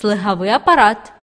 слигавий апарат.